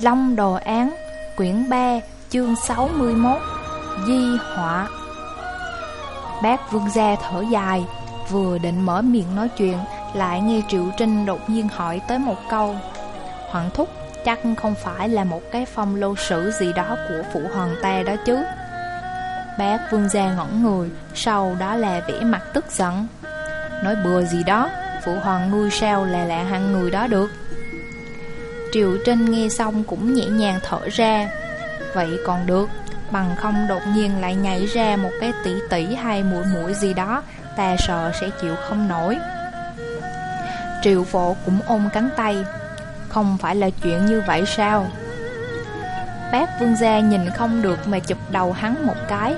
Long Đồ Án, Quyển 3 chương 61 Di Họa. Bác vương gia thở dài, Vừa định mở miệng nói chuyện, Lại nghe Triệu Trinh đột nhiên hỏi tới một câu. Hoàng thúc, chắc không phải là một cái phong lô sử gì đó của phụ hoàng ta đó chứ? Bác vương gia ngẩn người, Sau đó là vẻ mặt tức giận. Nói bừa gì đó, Phụ hoàng ngươi sao là lạ hạng người đó được? Triệu Trinh nghe xong cũng nhẹ nhàng thở ra. Vậy còn được, Bằng không đột nhiên lại nhảy ra một cái tỷ tỷ hay mũi mũi gì đó, Ta sợ sẽ chịu không nổi. Triệu phổ cũng ôm cánh tay. Không phải là chuyện như vậy sao? Bác vương gia nhìn không được mà chụp đầu hắn một cái.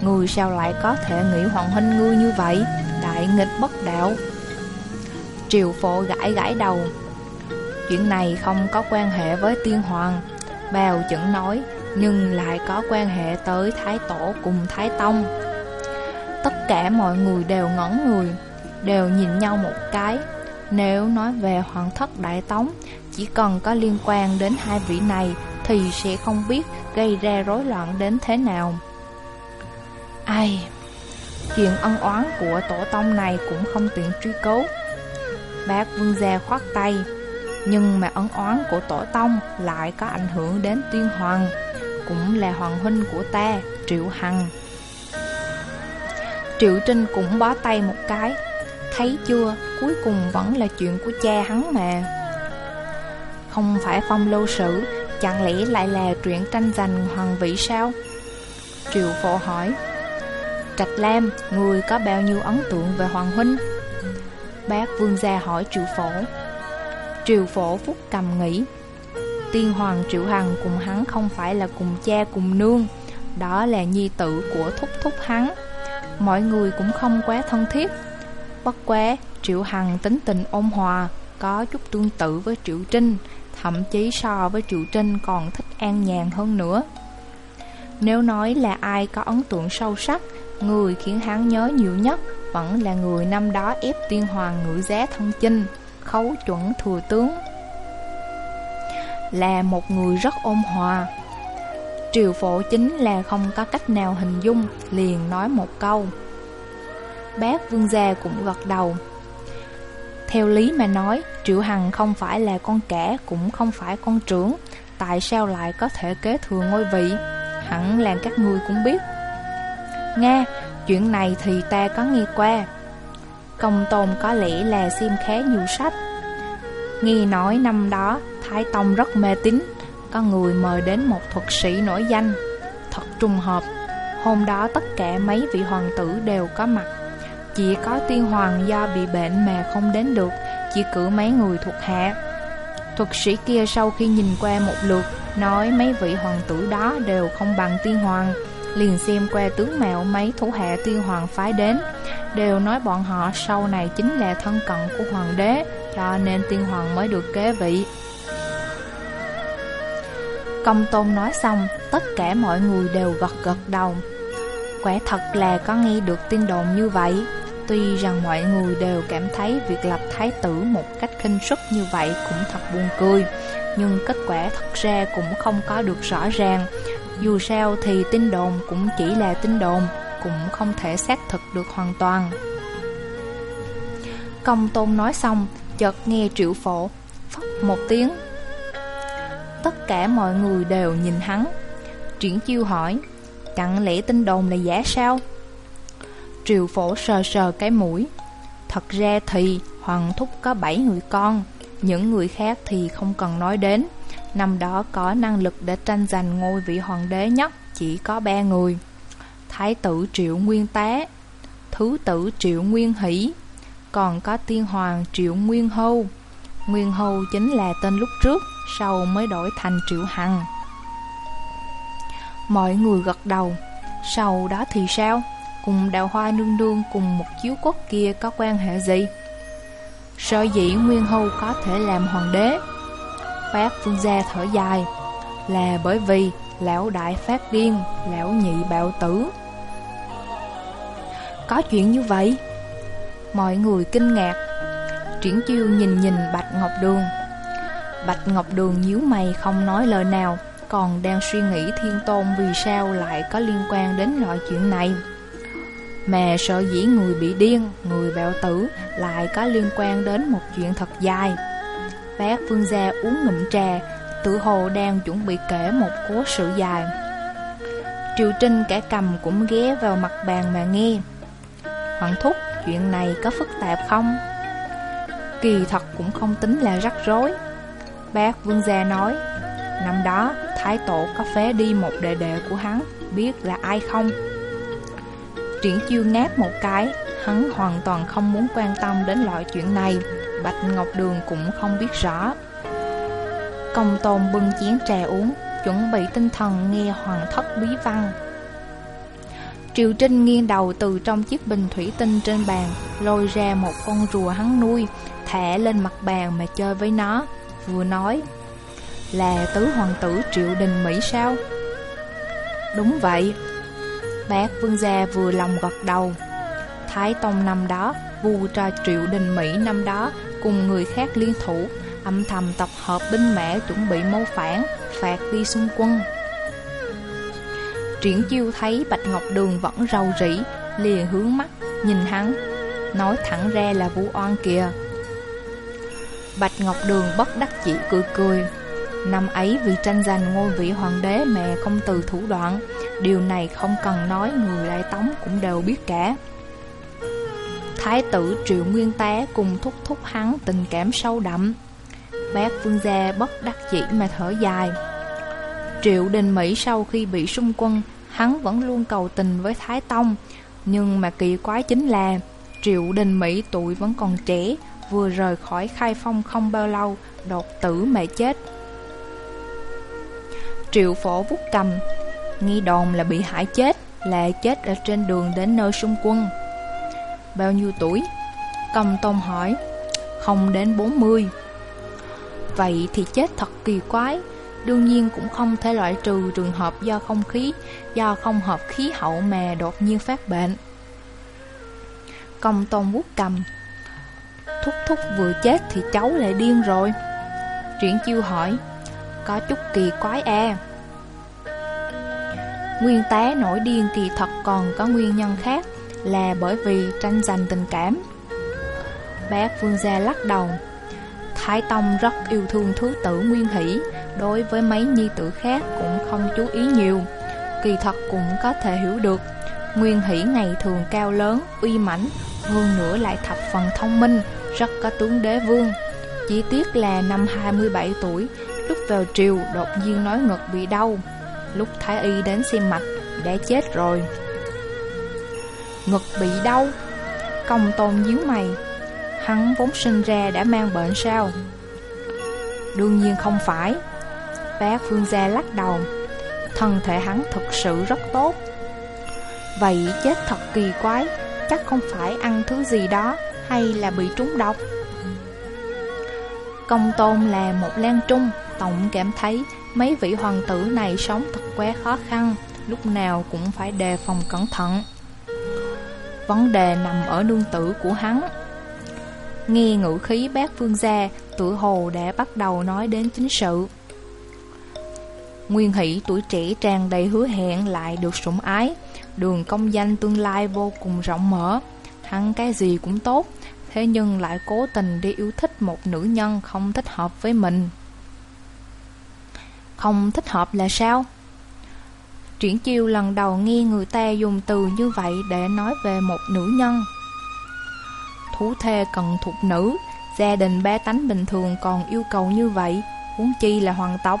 Người sao lại có thể nghĩ hoàng huynh ngươi như vậy? Đại nghịch bất đạo. Triều phổ gãi gãi đầu. Chuyện này không có quan hệ với tiên hoàng. Bào chẩn nói, Nhưng lại có quan hệ tới Thái Tổ cùng Thái Tông. Tất cả mọi người đều ngẩn người, Đều nhìn nhau một cái. Nếu nói về hoàng thất Đại Tống, Chỉ cần có liên quan đến hai vị này Thì sẽ không biết gây ra rối loạn đến thế nào. Ai? Chuyện ân oán của tổ tông này cũng không tiện truy cứu. Bác vương gia khoát tay. Nhưng mà ân oán của tổ tông lại có ảnh hưởng đến tuyên hoàng Cũng là hoàng huynh của ta, Triệu Hằng Triệu Trinh cũng bó tay một cái Thấy chưa, cuối cùng vẫn là chuyện của cha hắn mà Không phải phong lâu sử Chẳng lẽ lại là chuyện tranh giành hoàng vị sao? Triệu phổ hỏi Trạch Lam, người có bao nhiêu ấn tượng về Hoàng Huynh? Bác vương gia hỏi triệu phổ Triều phổ phúc cầm nghĩ, Tiên hoàng triệu hằng cùng hắn không phải là cùng cha cùng nương, Đó là nhi tử của thúc thúc hắn. Mọi người cũng không quá thân thiết. Bất quá triệu hằng tính tình ôn hòa, Có chút tương tự với triệu trinh, Thậm chí so với triệu trinh còn thích an nhàn hơn nữa. Nếu nói là ai có ấn tượng sâu sắc, Người khiến hắn nhớ nhiều nhất Vẫn là người năm đó ép tiên hoàng ngự giá thân chinh. Khấu chuẩn thừa tướng. Là một người rất ôn hòa. Triều phổ chính là không có cách nào hình dung Liền nói một câu. Bác vương gia cũng gật đầu. Theo lý mà nói Triệu Hằng không phải là con kẻ Cũng không phải con trưởng. Tại sao lại có thể kế thừa ngôi vị? Hẳn là các ngươi cũng biết. Nga, chuyện này thì ta có nghe qua. Công tôn có lẽ là xem khá nhiều sách. Nghe nói năm đó, Thái Tông rất mê tín, Có người mời đến một thuật sĩ nổi danh, Thật trùng hợp. Hôm đó tất cả mấy vị hoàng tử đều có mặt. Chỉ có tiên hoàng do bị bệnh mà không đến được, Chỉ cử mấy người thuộc hạ. Thuật sĩ kia sau khi nhìn qua một lượt, Nói mấy vị hoàng tử đó đều không bằng tiên hoàng liền xem qua tướng mạo mấy thủ hạ tiên hoàng phái đến. Đều nói bọn họ sau này chính là thân cận của hoàng đế, Cho nên tiên hoàng mới được kế vị. Công tôn nói xong, Tất cả mọi người đều gật gật đầu. Quả thật là có nghe được tin đồn như vậy. Tuy rằng mọi người đều cảm thấy việc lập thái tử một cách khinh suất như vậy cũng thật buồn cười, Nhưng kết quả thật ra cũng không có được rõ ràng dù sao thì tin đồn cũng chỉ là tin đồn, Cũng không thể xác thực được hoàn toàn. Công tôn nói xong, Chợt nghe triệu phổ, Phất một tiếng. Tất cả mọi người đều nhìn hắn. Triển chiêu hỏi, Chẳng lẽ tin đồn là giả sao? Triệu phổ sờ sờ cái mũi, Thật ra thì Hoàng Thúc có 7 người con, Những người khác thì không cần nói đến. Năm đó có năng lực để tranh giành ngôi vị hoàng đế nhất, chỉ có ba người. Thái tử Triệu Nguyên Tá Thứ tử Triệu Nguyên Hỷ, Còn có tiên hoàng Triệu Nguyên Hâu. Nguyên Hâu chính là tên lúc trước, Sau mới đổi thành Triệu Hằng. Mọi người gật đầu. Sau đó thì sao? Cùng đào hoa nương nương cùng một chiếu quốc kia có quan hệ gì? Sở dĩ Nguyên Hâu có thể làm hoàng đế? Phát Phương Gia thở dài. Là bởi vì lão đại phát điên, lão nhị bạo tử. Có chuyện như vậy? Mọi người kinh ngạc. Triển chiêu nhìn nhìn Bạch Ngọc Đường. Bạch Ngọc Đường nhíu mày không nói lời nào Còn đang suy nghĩ thiên tôn vì sao lại có liên quan đến loại chuyện này. Mà sợ dĩ người bị điên, người bạo tử Lại có liên quan đến một chuyện thật dài. Bác Phương Gia uống ngụm trà Tự hồ đang chuẩn bị kể một cố sự dài. Triều Trinh cả cầm cũng ghé vào mặt bàn mà nghe. Hoàng thúc, chuyện này có phức tạp không? Kỳ thật cũng không tính là rắc rối. Bác Vương Gia nói Năm đó Thái Tổ có phế đi một đệ đệ của hắn Biết là ai không? Triển chiêu ngáp một cái Hắn hoàn toàn không muốn quan tâm đến loại chuyện này. Bạch Ngọc Đường cũng không biết rõ. Công tôn bưng chén trà uống, Chuẩn bị tinh thần nghe hoàng thất bí văn. Triều Trinh nghiêng đầu từ trong chiếc bình thủy tinh trên bàn, Lôi ra một con rùa hắn nuôi, Thả lên mặt bàn mà chơi với nó, Vừa nói, Là tứ hoàng tử Triệu Đình Mỹ sao? Đúng vậy. Bác Vương Gia vừa lòng gật đầu. Thái Tông năm đó Vua cho Triệu Đình Mỹ năm đó Cùng người khác liên thủ, Âm thầm tập hợp binh mã chuẩn bị mâu phản, Phạt đi xung quân. Triển chiêu thấy Bạch Ngọc Đường vẫn rầu rĩ Liền hướng mắt, Nhìn hắn, Nói thẳng ra là vũ oan kìa. Bạch Ngọc Đường bất đắc chỉ cười cười. Năm ấy vì tranh giành ngôi vị hoàng đế mẹ không từ thủ đoạn, Điều này không cần nói người Đại Tống cũng đều biết cả. Thái tử Triệu Nguyên Tá cùng thúc thúc hắn tình cảm sâu đậm. Bác Vương Gia bất đắc chỉ mà thở dài. Triệu Đình Mỹ sau khi bị xung quân, Hắn vẫn luôn cầu tình với Thái Tông. Nhưng mà kỳ quái chính là, Triệu Đình Mỹ tuổi vẫn còn trẻ, Vừa rời khỏi khai phong không bao lâu, Đột tử mà chết. Triệu phổ vút cầm Nghi đồn là bị hại chết, Là chết ở trên đường đến nơi xung quân. Bao nhiêu tuổi? Công Tôn hỏi. Không đến 40 Vậy thì chết thật kỳ quái. Đương nhiên cũng không thể loại trừ trường hợp do không khí, Do không hợp khí hậu mà đột nhiên phát bệnh. Công Tôn vuốt cầm. Thúc thúc vừa chết thì cháu lại điên rồi. Triển chiêu hỏi. Có chút kỳ quái à? Nguyên tá nổi điên kỳ thật còn có nguyên nhân khác. Là bởi vì tranh giành tình cảm. Bác Vương Gia lắc đầu. Thái Tông rất yêu thương thứ tử Nguyên Hỷ. Đối với mấy nhi tử khác cũng không chú ý nhiều. Kỳ thật cũng có thể hiểu được. Nguyên Hỷ ngày thường cao lớn, uy mãnh Hơn nữa lại thập phần thông minh Rất có tướng đế vương. Chỉ tiếc là năm 27 tuổi Lúc vào triều đột nhiên nói ngực bị đau. Lúc Thái Y đến xem mạch Đã chết rồi. Ngực bị đau Công tôn díu mày. Hắn vốn sinh ra đã mang bệnh sao? Đương nhiên không phải. Bác Phương Gia lắc đầu. Thân thể hắn thực sự rất tốt. Vậy chết thật kỳ quái, Chắc không phải ăn thứ gì đó Hay là bị trúng độc. Công tôn là một lan trung, Tổng cảm thấy mấy vị hoàng tử này sống thật quá khó khăn, Lúc nào cũng phải đề phòng cẩn thận. Vấn đề nằm ở nương tử của hắn. Nghe ngữ khí bác vương gia, Tự hồ đã bắt đầu nói đến chính sự. Nguyên hỷ tuổi trẻ tràn đầy hứa hẹn lại được sủng ái. Đường công danh tương lai vô cùng rộng mở. Hắn cái gì cũng tốt, Thế nhưng lại cố tình đi yêu thích một nữ nhân không thích hợp với mình. Không thích hợp là sao? Triển chiêu lần đầu nghe người ta dùng từ như vậy để nói về một nữ nhân. Thú thê cần thuộc nữ, Gia đình ba tánh bình thường còn yêu cầu như vậy, Huống chi là hoàng tộc.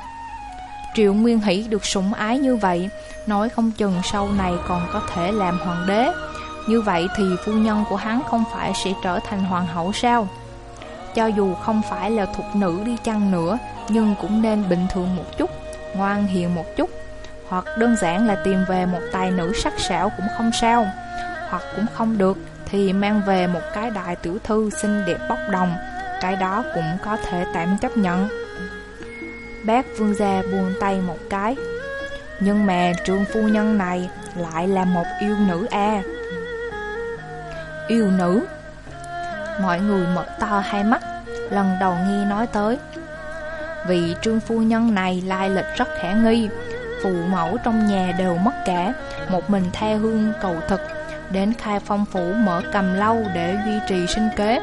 Triệu Nguyên Hỷ được sủng ái như vậy, Nói không chừng sau này còn có thể làm hoàng đế. Như vậy thì phu nhân của hắn không phải sẽ trở thành hoàng hậu sao? Cho dù không phải là thuộc nữ đi chăng nữa, Nhưng cũng nên bình thường một chút, Ngoan hiền một chút. Hoặc đơn giản là tìm về một tài nữ sắc sảo cũng không sao, Hoặc cũng không được, Thì mang về một cái đại tiểu thư xinh đẹp bốc đồng, Cái đó cũng có thể tạm chấp nhận. Bác vương gia buông tay một cái. Nhưng mà trương phu nhân này lại là một yêu nữ a. Yêu nữ? Mọi người mở to hai mắt, Lần đầu nghe nói tới. Vị trương phu nhân này lai lịch rất khả nghi Phụ mẫu trong nhà đều mất cả. Một mình tha hương cầu thực, Đến khai phong phủ mở cầm lâu để duy trì sinh kế.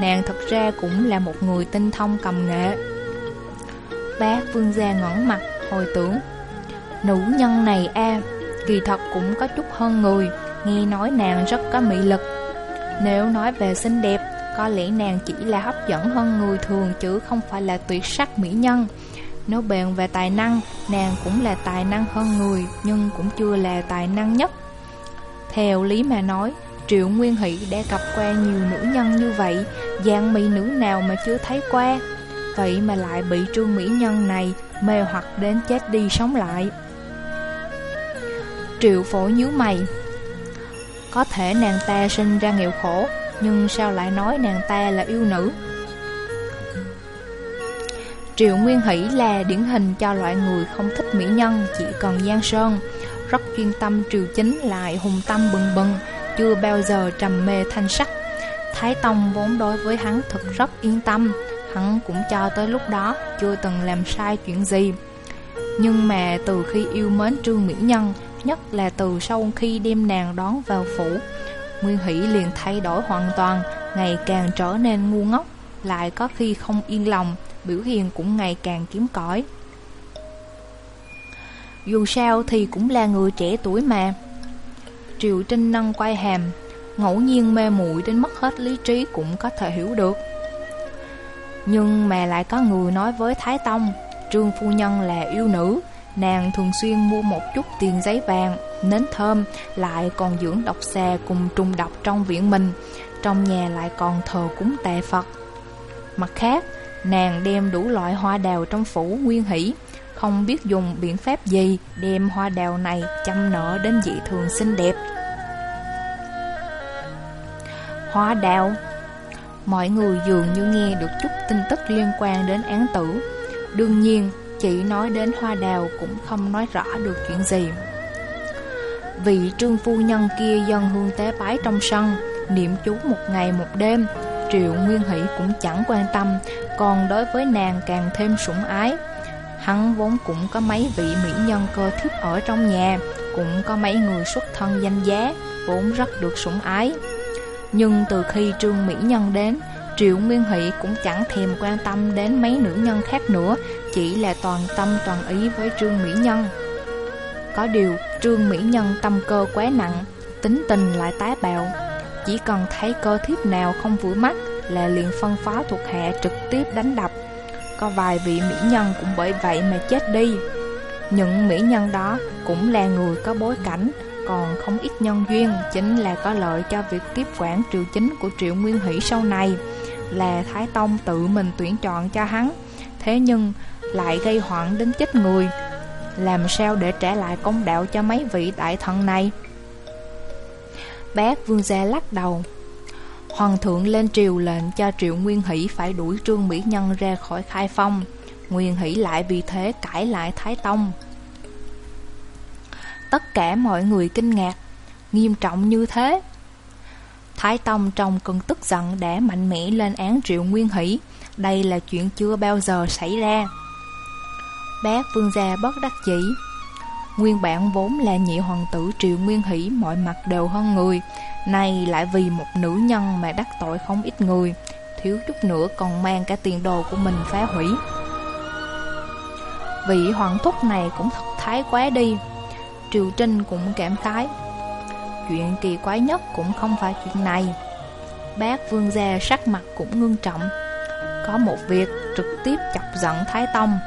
Nàng thật ra cũng là một người tinh thông cầm nghệ. Bác vương gia ngẩn mặt, hồi tưởng, Nữ nhân này a, kỳ thật cũng có chút hơn người, Nghe nói nàng rất có mị lực. Nếu nói về xinh đẹp, Có lẽ nàng chỉ là hấp dẫn hơn người thường Chứ không phải là tuyệt sắc mỹ nhân. Nếu bèn về tài năng, Nàng cũng là tài năng hơn người, Nhưng cũng chưa là tài năng nhất. Theo lý mà nói, Triệu Nguyên Hỷ đã gặp qua nhiều nữ nhân như vậy, dạng mỹ nữ nào mà chưa thấy qua? Vậy mà lại bị trương mỹ nhân này Mê hoặc đến chết đi sống lại. Triệu phổ nhíu mày. Có thể nàng ta sinh ra nghèo khổ, Nhưng sao lại nói nàng ta là yêu nữ? Triệu Nguyên Hỷ là điển hình cho loại người không thích mỹ nhân, Chỉ cần Giang Sơn. Rất chuyên tâm triều chính, lại hùng tâm bừng bừng, Chưa bao giờ trầm mê thanh sắc. Thái Tông vốn đối với hắn thật rất yên tâm, Hắn cũng cho tới lúc đó chưa từng làm sai chuyện gì. Nhưng mà từ khi yêu mến Trương Mỹ Nhân, Nhất là từ sau khi đem nàng đón vào phủ, Nguyên Hỷ liền thay đổi hoàn toàn, Ngày càng trở nên ngu ngốc, Lại có khi không yên lòng. Biểu hiện cũng ngày càng kiếm cỏi Dù sao thì cũng là người trẻ tuổi mà. Triệu Trinh nâng quay hàm Ngẫu nhiên mê muội đến mất hết lý trí cũng có thể hiểu được. Nhưng mà lại có người nói với Thái Tông Trương Phu Nhân là yêu nữ Nàng thường xuyên mua một chút tiền giấy vàng, nến thơm, lại còn dưỡng độc xà cùng trùng độc trong viện mình, trong nhà lại còn thờ cúng tệ Phật. Mặt khác, nàng đem đủ loại hoa đào trong phủ nguyên hỷ, không biết dùng biện pháp gì đem hoa đào này chăm nở đến dị thường xinh đẹp. Hoa đào Mọi người dường như nghe được chút tin tức liên quan đến án tử Đương nhiên chỉ nói đến hoa đào cũng không nói rõ được chuyện gì Vị trương phu nhân kia dân hương tế bái trong sân Niệm chú một ngày một đêm Triệu Nguyên Hỷ cũng chẳng quan tâm còn đối với nàng càng thêm sủng ái. Hắn vốn cũng có mấy vị mỹ nhân cơ thiếp ở trong nhà, Cũng có mấy người xuất thân danh giá, Vốn rất được sủng ái. Nhưng từ khi Trương Mỹ Nhân đến, Triệu Nguyên Hỷ cũng chẳng thèm quan tâm đến mấy nữ nhân khác nữa, Chỉ là toàn tâm toàn ý với Trương Mỹ Nhân. Có điều, Trương Mỹ Nhân tâm cơ quá nặng, Tính tình lại tái bạo. Chỉ cần thấy cơ thiếp nào không vừa mắt là liền phân phó thuộc hạ trực tiếp đánh đập. Có vài vị mỹ nhân cũng bởi vậy mà chết đi. Những mỹ nhân đó cũng là người có bối cảnh, Còn không ít nhân duyên, Chính là có lợi cho việc tiếp quản triều chính của Triệu Nguyên Hỷ sau này. Là Thái Tông tự mình tuyển chọn cho hắn, Thế nhưng lại gây hoạn đến chết người. Làm sao để trả lại công đạo cho mấy vị đại thần này? Bác Vương Gia lắc đầu. Hoàng thượng lên triều lệnh cho Triệu Nguyên Hỷ phải đuổi Trương Mỹ Nhân ra khỏi khai phong. Nguyên Hỷ lại vì thế cãi lại Thái Tông. Tất cả mọi người kinh ngạc, Nghiêm trọng như thế. Thái Tông trong cơn tức giận đã mạnh mẽ lên án Triệu Nguyên Hỷ. Đây là chuyện chưa bao giờ xảy ra. Bác Vương Gia bất đắc dĩ. Nguyên bản vốn là nhị hoàng tử Triệu Nguyên Hỷ mọi mặt đều hơn người, Nay lại vì một nữ nhân mà đắc tội không ít người, Thiếu chút nữa còn mang cả tiền đồ của mình phá hủy. Vị hoàng thúc này cũng thật thái quá đi, Triều Trinh cũng cảm khái. Chuyện kỳ quái nhất cũng không phải chuyện này. Bác vương gia sắc mặt cũng ngưng trọng, Có một việc trực tiếp chọc giận Thái Tông.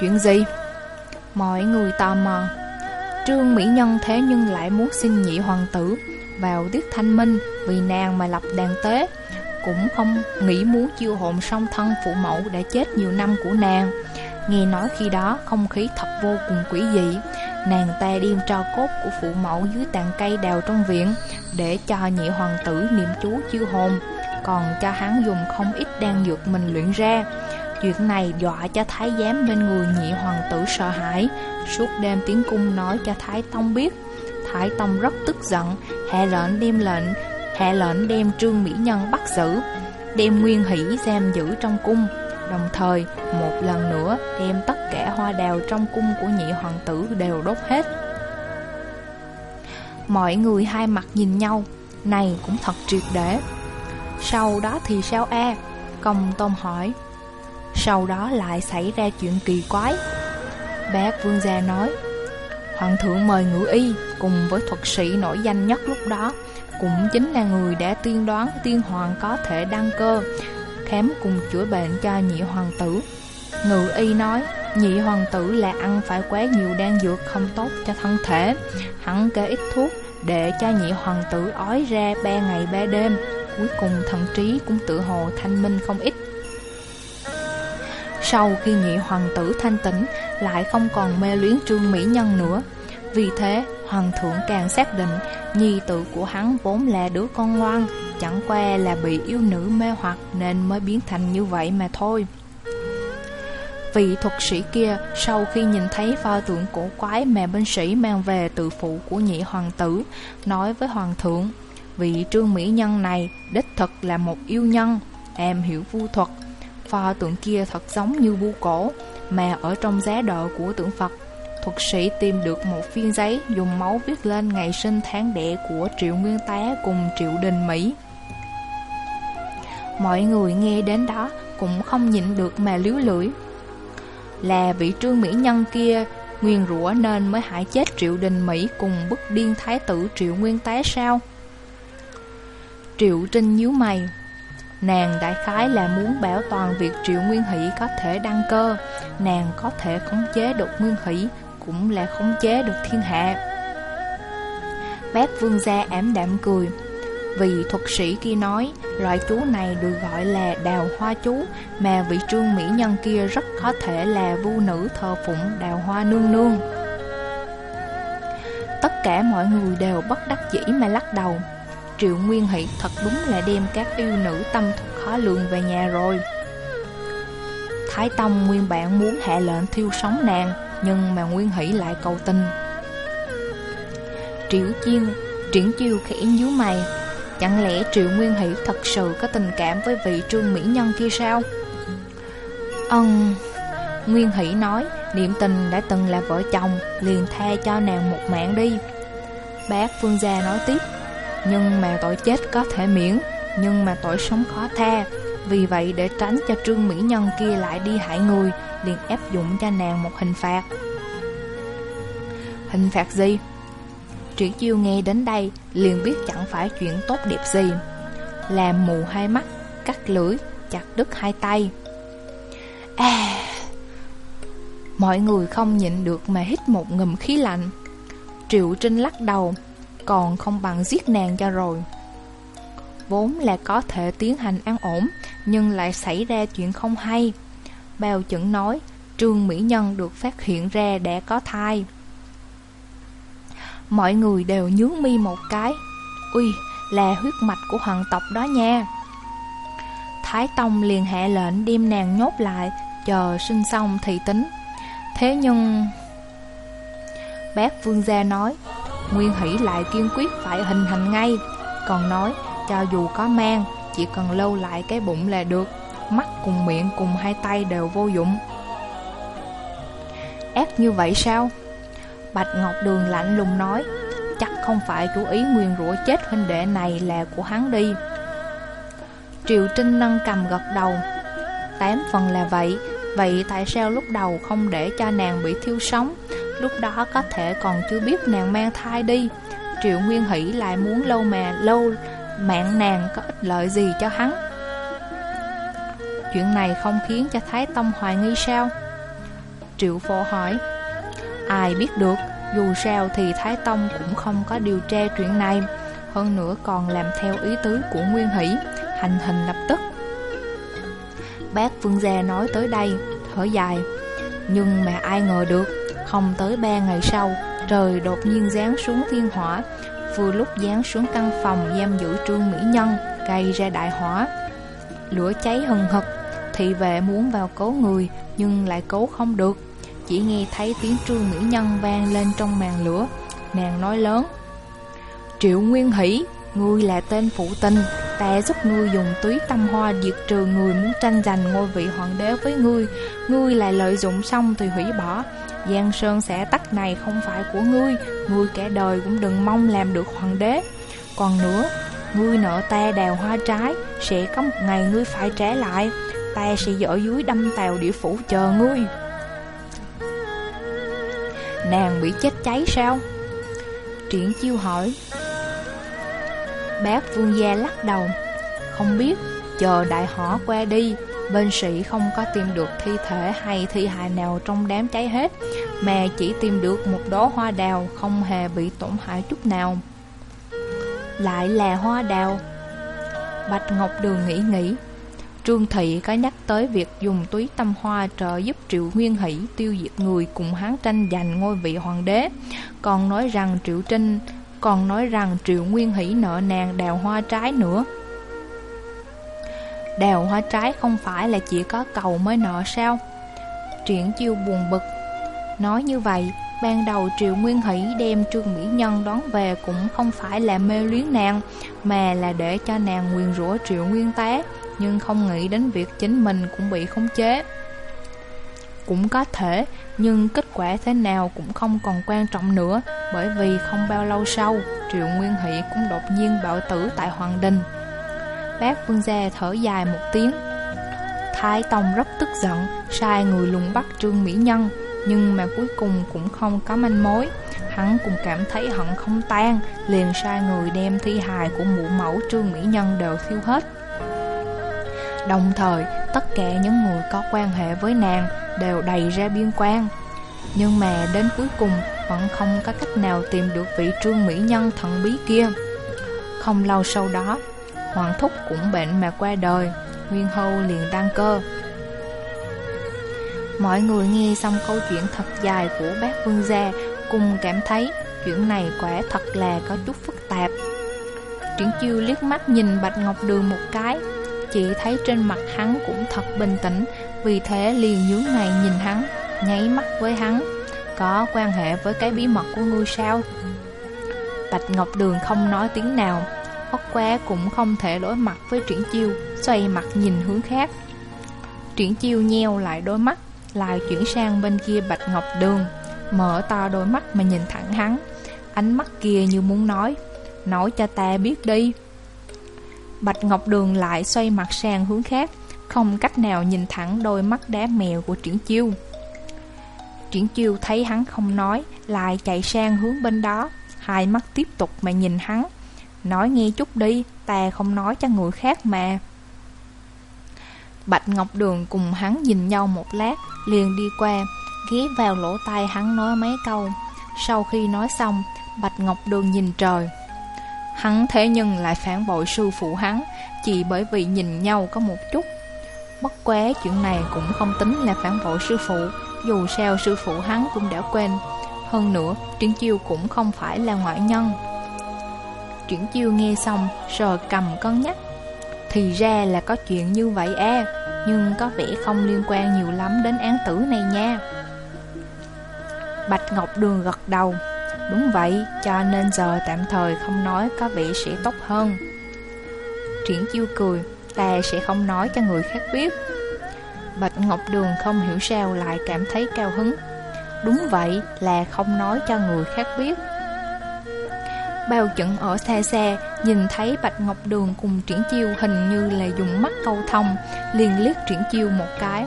Chuyện gì? Mọi người tò mò. Trương Mỹ Nhân thế nhưng lại muốn xin nhị hoàng tử Vào tiết thanh minh Vì nàng mà lập đàn tế. Cũng không nghĩ muốn chiêu hồn song thân phụ mẫu đã chết nhiều năm của nàng. Nghe nói khi đó không khí thật vô cùng quỷ dị. Nàng ta đem tro cốt của phụ mẫu dưới tàn cây đào trong viện Để cho nhị hoàng tử niệm chú chiêu hồn. Còn cho hắn dùng không ít đan dược mình luyện ra. Chuyện này dọa cho thái giám bên người nhị hoàng tử sợ hãi Suốt đêm tiếng cung nói cho thái tông biết Thái tông rất tức giận Hạ lệnh đem lệnh Hạ lệnh đem trương mỹ nhân bắt giữ Đem nguyên hỷ giam giữ trong cung Đồng thời, một lần nữa đem tất cả hoa đào trong cung của nhị hoàng tử đều đốt hết. Mọi người hai mặt nhìn nhau, này cũng thật triệt để. Sau đó thì sao a? Công Tôn hỏi. Sau đó lại xảy ra chuyện kỳ quái. Bác Vương Gia nói, Hoàng thượng mời ngự y cùng với thuật sĩ nổi danh nhất lúc đó cũng chính là người đã tiên đoán tiên hoàng có thể đăng cơ, khám cùng chữa bệnh cho nhị hoàng tử. Ngự y nói, nhị hoàng tử là ăn phải quá nhiều đan dược không tốt cho thân thể, hắn kê ít thuốc để cho nhị hoàng tử ói ra ba ngày ba đêm, cuối cùng thần trí cũng tự hồ thanh minh không ít. Sau khi nhị hoàng tử thanh tĩnh, lại không còn mê luyến trương mỹ nhân nữa. Vì thế, hoàng thượng càng xác định nhi tử của hắn vốn là đứa con ngoan, chẳng qua là bị yêu nữ mê hoặc nên mới biến thành như vậy mà thôi. Vị thuật sĩ kia sau khi nhìn thấy pho tượng cổ quái mà binh sĩ mang về từ phụ của nhị hoàng tử, nói với hoàng thượng, vị trương mỹ nhân này đích thực là một yêu nhân, em hiểu vu thuật. Pho tượng kia thật giống như bu cổ, mà ở trong giá đỡ của tượng Phật thuật sĩ tìm được một phiên giấy dùng máu viết lên ngày sinh tháng đẻ của Triệu Nguyên Tá cùng Triệu Đình Mỹ. Mọi người nghe đến đó cũng không nhịn được mà liếu lưỡi. Là vị trương mỹ nhân kia nguyên rủa nên mới hại chết Triệu Đình Mỹ cùng bức điên thái tử Triệu Nguyên Tá sao? Triệu Trinh nhíu mày. Nàng đại khái là muốn bảo toàn việc Triệu Nguyên Hỷ có thể đăng cơ, nàng có thể khống chế được Nguyên Hỷ cũng là khống chế được thiên hạ. Bác vương gia ảm đạm cười, vì thuật sĩ kia nói loại chú này được gọi là đào hoa chú, mà vị trương mỹ nhân kia rất có thể là vu nữ thờ phụng đào hoa nương nương. Tất cả mọi người đều bất đắc dĩ mà lắc đầu. Triệu Nguyên Hỷ thật đúng là đem các yêu nữ tâm thuật khó lường về nhà rồi. Thái Tông nguyên bản muốn hạ lệnh thiêu sống nàng, nhưng mà Nguyên Hỷ lại cầu tình. Triệu Chiêu, Triển Chiêu khẽ nhíu mày, chẳng lẽ Triệu Nguyên Hỷ thật sự có tình cảm với vị trương mỹ nhân kia sao? Ân, Nguyên Hỷ nói, niệm tình đã từng là vợ chồng, liền tha cho nàng một mạng đi. Bác Phương Gia nói tiếp, nhưng mà tội chết có thể miễn, nhưng mà tội sống khó tha. Vì vậy để tránh cho trương mỹ nhân kia lại đi hại người, liền áp dụng cho nàng một hình phạt. Hình phạt gì? Triển chiêu nghe đến đây liền biết chẳng phải chuyện tốt đẹp gì. Làm mù hai mắt, cắt lưỡi, chặt đứt hai tay. À... Mọi người không nhịn được mà hít một ngầm khí lạnh. Triệu Trinh lắc đầu, còn không bằng giết nàng cho rồi. Vốn là có thể tiến hành an ổn, nhưng lại xảy ra chuyện không hay. Bao chuẩn nói, Trương Mỹ Nhân được phát hiện ra đã có thai. Mọi người đều nhướng mi một cái. Ui, là huyết mạch của hoàng tộc đó nha. Thái Tông liền hạ lệnh đem nàng nhốt lại, chờ sinh xong thì tính. Thế nhưng... Bác Vương Gia nói, Nguyên Hỷ lại kiên quyết phải hình thành ngay. Còn nói, cho dù có mang, chỉ cần lâu lại cái bụng là được. Mắt cùng miệng cùng hai tay đều vô dụng ép như vậy sao? Bạch Ngọc Đường lạnh lùng nói Chắc không phải chủ ý nguyền rủa chết huynh đệ này là của hắn đi Triều Trinh nâng cầm gật đầu Tám phần là vậy Vậy tại sao lúc đầu không để cho nàng bị thiêu sống Lúc đó có thể còn chưa biết nàng mang thai đi. Triệu Nguyên Hỷ lại muốn lâu mà lâu Mạng nàng có ích lợi gì cho hắn? Chuyện này không khiến cho Thái Tông hoài nghi sao? Triệu phổ hỏi. Ai biết được, Dù sao thì Thái Tông cũng không có điều tra chuyện này. Hơn nữa còn làm theo ý tứ của Nguyên Hỷ, Hành hình lập tức. Bác Phương Gia nói tới đây, Thở dài. Nhưng mà ai ngờ được không tới ba ngày sau, Trời đột nhiên giáng xuống thiên hỏa. Vừa lúc giáng xuống căn phòng giam giữ trương mỹ nhân, Gây ra đại hỏa. Lửa cháy hừng hực, Thị vệ muốn vào cứu người, Nhưng lại cứu không được. Chỉ nghe thấy tiếng trương mỹ nhân vang lên trong màn lửa. Nàng nói lớn, Triệu Nguyên Hỷ, Ngươi là tên phụ tinh Ta giúp ngươi dùng túy tâm hoa diệt trừ người muốn tranh giành ngôi vị hoàng đế với ngươi. Ngươi lại lợi dụng xong thì hủy bỏ. Giang Sơn sẽ tắc này không phải của ngươi Ngươi cả đời cũng đừng mong làm được hoàng đế. Còn nữa, ngươi nợ ta đào hoa trái Sẽ có một ngày ngươi phải trả lại. Ta sẽ dỡ dưới đâm tàu địa phủ chờ ngươi. Nàng bị chết cháy sao? Triển chiêu hỏi. Bác vương gia lắc đầu. Không biết, chờ đại hỏa qua đi Bên sĩ không có tìm được thi thể hay thi hài nào trong đám cháy hết, Mà chỉ tìm được một đóa hoa đào không hề bị tổn hại chút nào. Lại là hoa đào. Bạch Ngọc Đường nghĩ nghĩ, Trương Thị có nhắc tới việc dùng túy tâm hoa trợ giúp Triệu Nguyên Hỷ tiêu diệt người cùng hắn tranh giành ngôi vị hoàng đế. Còn nói rằng Triệu Trinh, còn nói rằng Triệu Nguyên Hỷ nợ nàng đào hoa trái nữa. Đào hoa trái không phải là chỉ có cầu mới nợ sao? Triển chiêu buồn bực. Nói như vậy Ban đầu Triệu Nguyên Hỷ đem Trương Mỹ Nhân đón về cũng không phải là mê luyến nàng Mà là để cho nàng nguyền rủa Triệu Nguyên Tá Nhưng không nghĩ đến việc chính mình cũng bị khống chế. Cũng có thể, nhưng kết quả thế nào cũng không còn quan trọng nữa, bởi vì không bao lâu sau, Triệu Nguyên Hỷ cũng đột nhiên bạo tử tại Hoàng Đình. Bác Vương Gia thở dài một tiếng. Thái Tông rất tức giận, sai người lùng bắt Trương Mỹ Nhân, nhưng mà cuối cùng cũng không có manh mối. Hắn cũng cảm thấy hận không tan, liền sai người đem thi hài của mụ mẫu Trương Mỹ Nhân đều thiêu hết. Đồng thời, tất cả những người có quan hệ với nàng đều đầy ra biên quan. Nhưng mà đến cuối cùng vẫn không có cách nào tìm được vị trương mỹ nhân thần bí kia. Không lâu sau đó, Hoàng Thúc cũng bệnh mà qua đời, Nguyên Hâu liền đăng cơ. Mọi người nghe xong câu chuyện thật dài của bác Vương Gia cùng cảm thấy chuyện này quả thật là có chút phức tạp. Triển chiêu liếc mắt nhìn Bạch Ngọc Đường một cái, chỉ thấy trên mặt hắn cũng thật bình tĩnh, vì thế liền nhướng mày nhìn hắn, nháy mắt với hắn. Có quan hệ với cái bí mật của ngươi sao? Bạch Ngọc Đường không nói tiếng nào, qua cũng không thể đối mặt với Triển Chiêu, xoay mặt nhìn hướng khác. Triển Chiêu nheo lại đôi mắt, lại chuyển sang bên kia Bạch Ngọc Đường, mở to đôi mắt mà nhìn thẳng hắn. Ánh mắt kia như muốn nói, nói cho ta biết đi. Bạch Ngọc Đường lại xoay mặt sang hướng khác, không cách nào nhìn thẳng đôi mắt đá mèo của Triển Chiêu. Triển Chiêu thấy hắn không nói, lại chạy sang hướng bên đó, hai mắt tiếp tục mà nhìn hắn. Nói nghe chút đi, ta không nói cho người khác mà. Bạch Ngọc Đường cùng hắn nhìn nhau một lát, liền đi qua, ghé vào lỗ tai hắn nói mấy câu. Sau khi nói xong, Bạch Ngọc Đường nhìn trời. Hắn thế nhưng lại phản bội sư phụ hắn, chỉ bởi vì nhìn nhau có một chút Bất quá chuyện này cũng không tính là phản bội sư phụ Dù sao sư phụ hắn cũng đã quên Hơn nữa, Triển Chiêu cũng không phải là ngoại nhân Chuyển Chiêu nghe xong, sờ cầm cân nhắc. Thì ra là có chuyện như vậy à Nhưng có vẻ không liên quan nhiều lắm đến án tử này nha. Bạch Ngọc Đường gật đầu. Đúng vậy, cho nên giờ tạm thời không nói có vẻ sẽ tốt hơn. Triển Chiêu cười Ta sẽ không nói cho người khác biết. Bạch Ngọc Đường không hiểu sao lại cảm thấy cao hứng. Đúng vậy là không nói cho người khác biết. Bao chuẩn ở xa xa Nhìn thấy Bạch Ngọc Đường cùng Triển Chiêu Hình như là dùng mắt câu thông, Liền liếc Triển Chiêu một cái.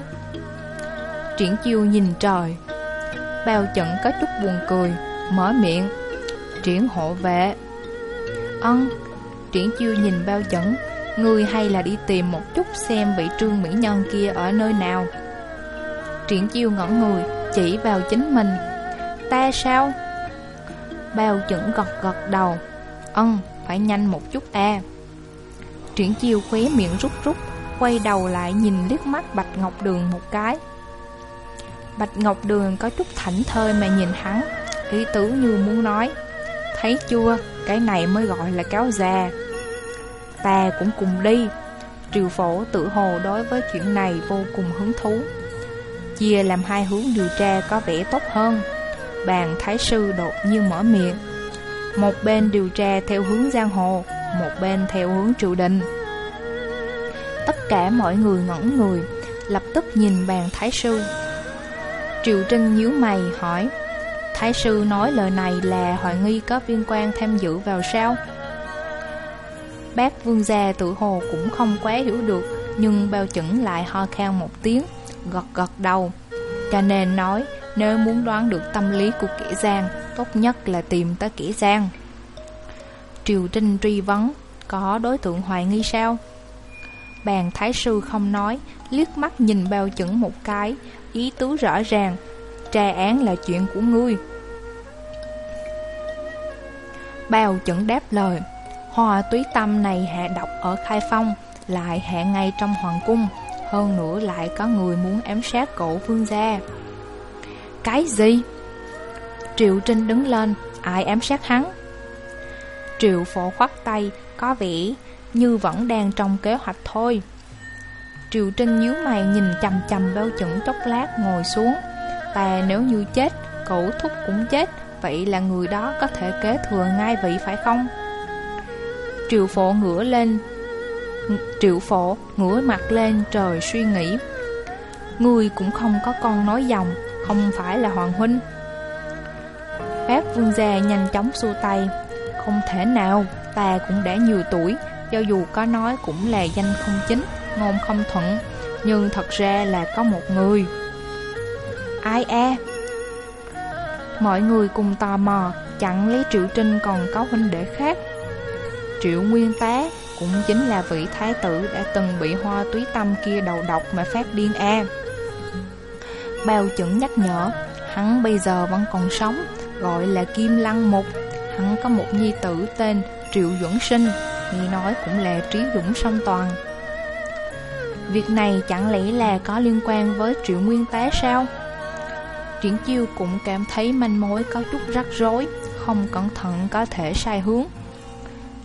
Triển Chiêu nhìn trời. Bao chuẩn có chút buồn cười, Mở miệng, Triển hộ vệ. Ân. Triển Chiêu nhìn bao chuẩn. Ngươi hay là đi tìm một chút xem vị trương mỹ nhân kia ở nơi nào. Triển chiêu ngẩn người, Chỉ vào chính mình, Ta sao? Bao chuẩn gật gật đầu. Ân phải nhanh một chút ta. Triển chiêu khóe miệng rút rút Quay đầu lại nhìn liếc mắt Bạch Ngọc Đường một cái. Bạch Ngọc Đường có chút thảnh thơi mà nhìn hắn Ý tứ như muốn nói Thấy chưa, cái này mới gọi là cáo già. Ta cũng cùng đi. Triều phổ tự hồ đối với chuyện này vô cùng hứng thú. Chia làm hai hướng điều tra có vẻ tốt hơn. Bàn thái sư đột nhiên mở miệng. Một bên điều tra theo hướng giang hồ, Một bên theo hướng triều đình. Tất cả mọi người ngẩn người, Lập tức nhìn bàn thái sư. Triệu Trinh nhíu mày hỏi, Thái sư nói lời này là hoài nghi có viên quan tham dự vào sao? Bác vương gia tự hồ cũng không quá hiểu được, Nhưng bao chẩn lại ho khan một tiếng, Gật gật đầu. Cho nên nói nếu muốn đoán được tâm lý của kẻ gian, Tốt nhất là tìm tới kẻ gian. Triều Trinh truy vấn, Có đối tượng hoài nghi sao? Bàn thái sư không nói, Liếc mắt nhìn bao chẩn một cái, Ý tứ rõ ràng, Tra án là chuyện của ngươi. Bao chẩn đáp lời, Hoa túy tâm này hạ độc ở Khai Phong, Lại hạ ngay trong hoàng cung, Hơn nữa lại có người muốn ám sát cổ vương gia. Cái gì? Triệu Trinh đứng lên Ai ám sát hắn? Triệu phổ khoát tay Có vẻ như vẫn đang trong kế hoạch thôi Triệu Trinh nhíu mày nhìn chầm chầm bao chuẩn chốc lát ngồi xuống Ta nếu như chết, cậu thúc cũng chết Vậy là người đó có thể kế thừa ngai vị phải không? Triệu phổ ngửa lên Triệu phổ ngửa mặt lên trời suy nghĩ Người cũng không có con nói dòng không phải là Hoàng Huynh. Bác vương gia nhanh chóng xua tay. Không thể nào, Ta cũng đã nhiều tuổi, Cho dù có nói cũng là danh không chính, Ngôn không thuận, Nhưng thật ra là có một người. Ai e? Mọi người cùng tò mò, Chẳng lấy Triệu Trinh còn có huynh đệ khác. Triệu Nguyên Tá cũng chính là vị thái tử đã từng bị hoa túy tâm kia đầu độc mà phát điên a. Bao chuẩn nhắc nhở, hắn bây giờ vẫn còn sống, gọi là Kim Lăng Mục. Hắn có một nhi tử tên Triệu Duẩn Sinh, nghe nói cũng là trí dũng song toàn. Việc này chẳng lẽ là có liên quan với Triệu Nguyên Tá sao? Triển chiêu cũng cảm thấy manh mối có chút rắc rối, không cẩn thận có thể sai hướng.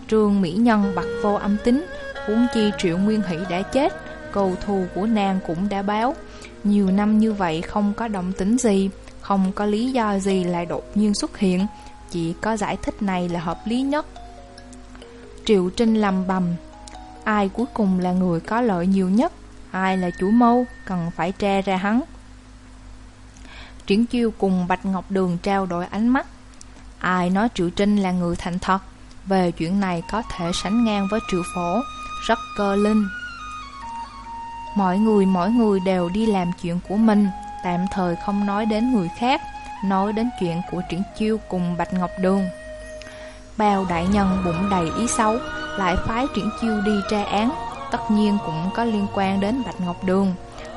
Trương Mỹ Nhân bật vô âm tính, huống chi Triệu Nguyên Hỷ đã chết, cầu thù của nàng cũng đã báo. Nhiều năm như vậy không có động tính gì, không có lý do gì lại đột nhiên xuất hiện, chỉ có giải thích này là hợp lý nhất. Triệu Trinh lầm bầm, ai cuối cùng là người có lợi nhiều nhất, ai là chủ mâu, cần phải tre ra hắn. Triển chiêu cùng Bạch Ngọc Đường trao đổi ánh mắt. Ai nói Triệu Trinh là người thành thật, về chuyện này có thể sánh ngang với triệu phổ, rất cơ linh. Mọi người mỗi người đều đi làm chuyện của mình, tạm thời không nói đến người khác, nói đến chuyện của Triển Chiêu cùng Bạch Ngọc Đường. Bao đại nhân bụng đầy ý xấu, lại phái Triển Chiêu đi tra án, tất nhiên cũng có liên quan đến Bạch Ngọc Đường,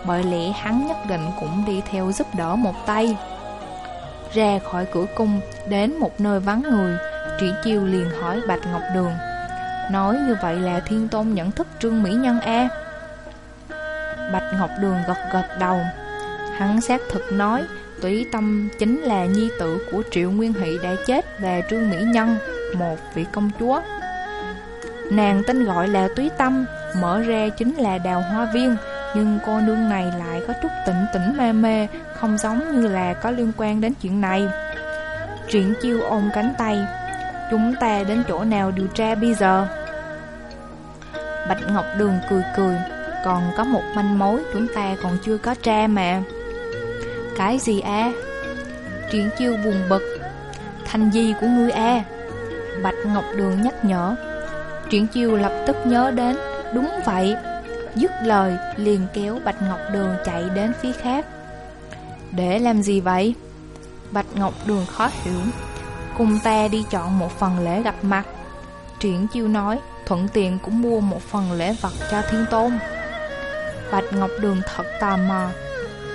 bởi lẽ hắn nhất định cũng đi theo giúp đỡ một tay. Ra khỏi cửa cung, đến một nơi vắng người, Triển Chiêu liền hỏi Bạch Ngọc Đường Nói như vậy là Thiên Tôn nhận thức Trương Mỹ Nhân A Bạch Ngọc Đường gật gật đầu. Hắn xác thực nói Túy Tâm chính là nhi tử của Triệu Nguyên Hỷ đã chết Và Trương Mỹ Nhân, một vị công chúa. Nàng tên gọi là Túy Tâm Mở ra chính là Đào Hoa Viên Nhưng cô nương này lại có chút tỉnh tỉnh mê mê Không giống như là có liên quan đến chuyện này. Triển chiêu ôm cánh tay Chúng ta đến chỗ nào điều tra bây giờ? Bạch Ngọc Đường cười cười còn có một manh mối chúng ta còn chưa có tra mà Cái gì a? À? Triển chiêu buồn bực Thành gì của ngươi a? À? Bạch Ngọc Đường nhắc nhở Triển chiêu lập tức nhớ đến, Đúng vậy Dứt lời, liền kéo Bạch Ngọc Đường chạy đến phía khác Để làm gì vậy? Bạch Ngọc Đường khó hiểu Cùng ta đi chọn một phần lễ gặp mặt Triển chiêu nói, Thuận tiện cũng mua một phần lễ vật cho thiên tôn Bạch Ngọc Đường thật tò mò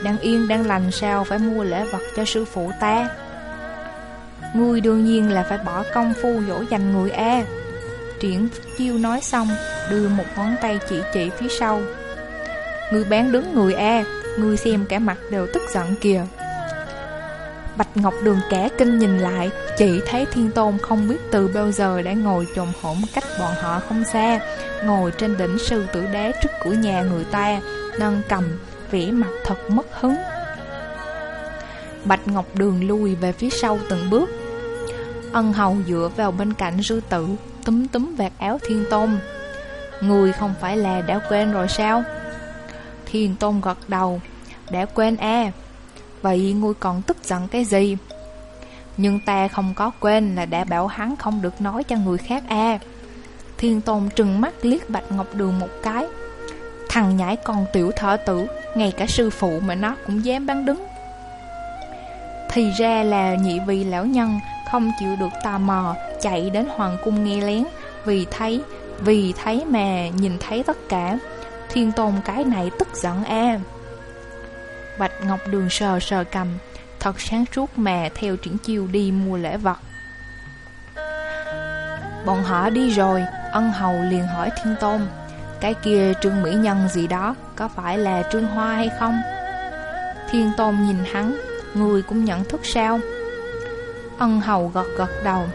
Đang yên, đang lành sao phải mua lễ vật cho sư phụ ta? Ngươi đương nhiên là phải bỏ công phu dỗ dành người A Triển chiêu nói xong, Đưa một ngón tay chỉ chỉ phía sau. Ngươi bán đứng người A Ngươi xem cả mặt đều tức giận kìa. Bạch Ngọc Đường kẻ kinh nhìn lại Chỉ thấy Thiên Tôn không biết từ bao giờ đã ngồi trồm hổm cách bọn họ không xa. Ngồi trên đỉnh sư tử đá trước cửa nhà người ta Nâng cầm, vĩ mặt thật mất hứng. Bạch Ngọc Đường lui về phía sau từng bước. Ân hầu dựa vào bên cạnh sư tử Túm túm vạt áo Thiên Tôn. Người không phải là đã quên rồi sao? Thiên Tôn gật đầu. Đã quên à Vậy ngươi còn tức giận cái gì? Nhưng ta không có quên là đã bảo hắn không được nói cho người khác à Thiên Tôn trừng mắt liếc Bạch Ngọc Đường một cái. Thằng nhãi con tiểu thở tử, Ngay cả sư phụ mà nó cũng dám bán đứng. Thì ra là nhị vị lão nhân Không chịu được tò mò, Chạy đến hoàng cung nghe lén. Vì thấy Vì thấy mà nhìn thấy tất cả. Thiên tôn cái này tức giận a. Bạch Ngọc Đường sờ sờ cầm, Thật sáng suốt mà theo triển chiêu đi mua lễ vật. Bọn họ đi rồi, Ân hầu liền hỏi thiên tôn, Cái kia trương mỹ nhân gì đó, Có phải là trương hoa hay không? Thiên tôn nhìn hắn, Người cũng nhận thức sao? Ân hầu gật gật đầu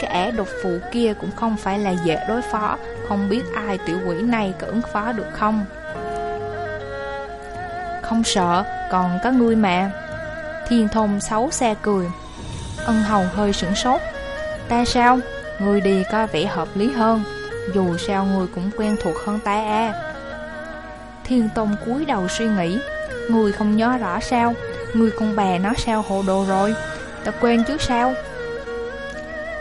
Cái ẻ độc phụ kia cũng không phải là dễ đối phó, Không biết ai tiểu quỷ này có ứng phó được không? Không sợ, Còn có ngươi mà Thiên thông xấu xe cười. Ân hầu hơi sửng sốt. Ta sao? Ngươi đi có vẻ hợp lý hơn. Dù sao ngươi cũng quen thuộc hơn ta à Thiên Tông cúi đầu suy nghĩ. Ngươi không nhớ rõ sao? Ngươi con bà nó sao hồ đồ rồi? Ta quên chứ sao?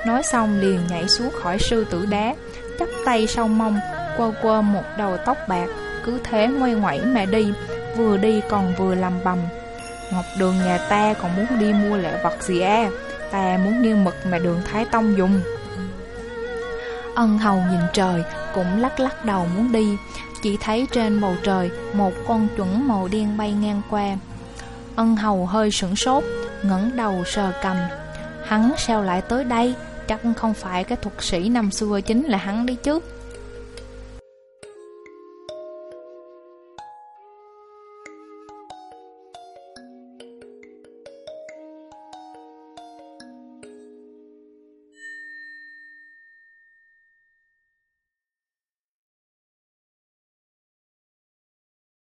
Nói xong liền nhảy xuống khỏi sư tử đá, chắp tay sau mông, Quơ quơ một đầu tóc bạc. Cứ thế ngoay ngoảy mà đi. Vừa đi còn vừa làm bầm. Ngọc đường nhà ta còn muốn đi mua lễ vật gì à Ta muốn nghiêng mực mà đường Thái Tông dùng. Ân hầu nhìn trời, Cũng lắc lắc đầu muốn đi. Chỉ thấy trên bầu trời, Một con chuẩn màu đen bay ngang qua. Ân hầu hơi sửng sốt, ngẩng đầu sờ cầm. Hắn sao lại tới đây? Chắc không phải cái thuật sĩ năm xưa chính là hắn đi chứ.